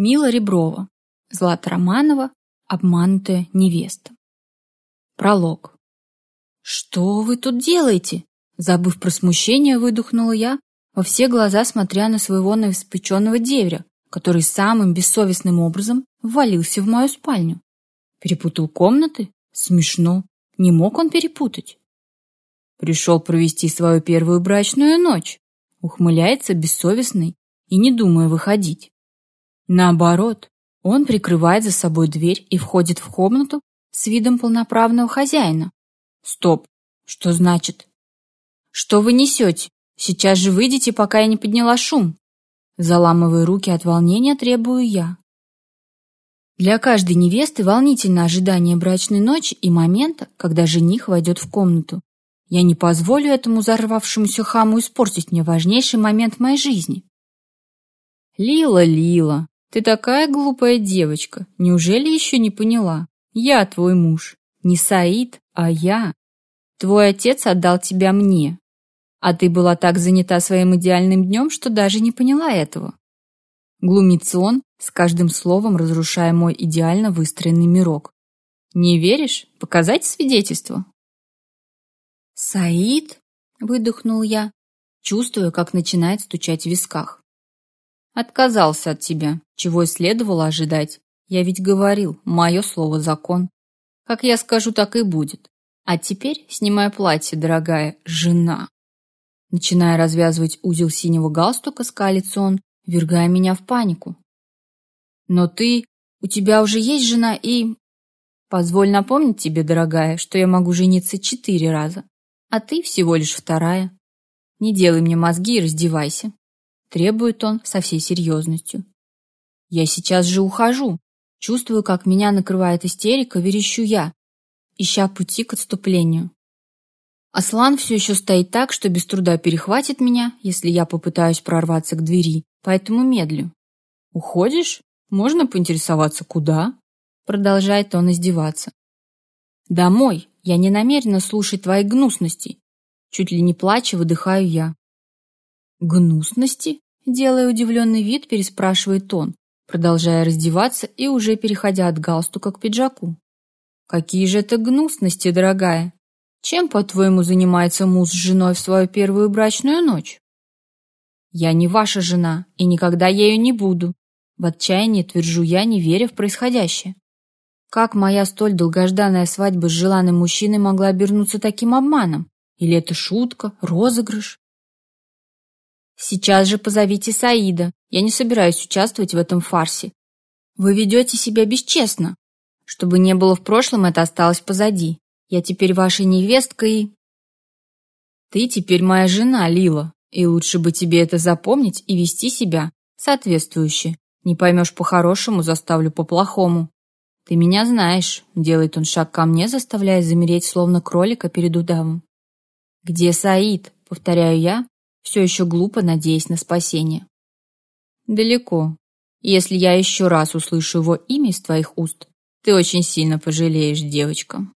Мила Реброва. Злата Романова. Обманутая невеста. Пролог. «Что вы тут делаете?» Забыв про смущение, выдохнула я, во все глаза смотря на своего новоспеченного деверя, который самым бессовестным образом ввалился в мою спальню. Перепутал комнаты? Смешно. Не мог он перепутать. Пришел провести свою первую брачную ночь. Ухмыляется бессовестный и не думая выходить. Наоборот, он прикрывает за собой дверь и входит в комнату с видом полноправного хозяина. Стоп, что значит? Что вы несете? Сейчас же выйдите, пока я не подняла шум. Заламывая руки от волнения, требую я. Для каждой невесты волнительно ожидание брачной ночи и момента, когда жених войдет в комнату. Я не позволю этому взорвавшемуся хаму испортить мне важнейший момент моей жизни. Лила, Лила, ты такая глупая девочка. Неужели еще не поняла? Я твой муж. Не Саид, а я. Твой отец отдал тебя мне. А ты была так занята своим идеальным днем, что даже не поняла этого. Глумится он, с каждым словом разрушая мой идеально выстроенный мирок. Не веришь? Показать свидетельство? Саид? Выдохнул я, чувствуя, как начинает стучать в висках. Отказался от тебя, чего и следовало ожидать. Я ведь говорил, мое слово закон. Как я скажу, так и будет. А теперь снимай платье, дорогая жена. Начиная развязывать узел синего галстука, скалится он, вергая меня в панику. Но ты, у тебя уже есть жена и... Позволь напомнить тебе, дорогая, что я могу жениться четыре раза, а ты всего лишь вторая. Не делай мне мозги и раздевайся. Требует он со всей серьезностью. Я сейчас же ухожу. Чувствую, как меня накрывает истерика, верещу я, ища пути к отступлению. Аслан все еще стоит так, что без труда перехватит меня, если я попытаюсь прорваться к двери, поэтому медлю. «Уходишь? Можно поинтересоваться, куда?» Продолжает он издеваться. «Домой. Я не намерена слушать твои гнусности». Чуть ли не плача, выдыхаю я. «Гнусности?» Делая удивленный вид, переспрашивает он, продолжая раздеваться и уже переходя от галстука к пиджаку. «Какие же это гнусности, дорогая? Чем, по-твоему, занимается муж с женой в свою первую брачную ночь?» «Я не ваша жена и никогда ею не буду», в отчаянии твержу я, не веря в происходящее. Как моя столь долгожданная свадьба с желанным мужчиной могла обернуться таким обманом? Или это шутка, розыгрыш? Сейчас же позовите Саида. Я не собираюсь участвовать в этом фарсе. Вы ведете себя бесчестно. Чтобы не было в прошлом, это осталось позади. Я теперь ваша невестка и... Ты теперь моя жена, Лила, и лучше бы тебе это запомнить и вести себя соответствующе. Не поймешь по-хорошему, заставлю по-плохому. Ты меня знаешь, делает он шаг ко мне, заставляя замереть, словно кролика перед удавом. Где Саид? Повторяю я, все еще глупо надеясь на спасение. Далеко. Если я еще раз услышу его имя из твоих уст, ты очень сильно пожалеешь, девочка.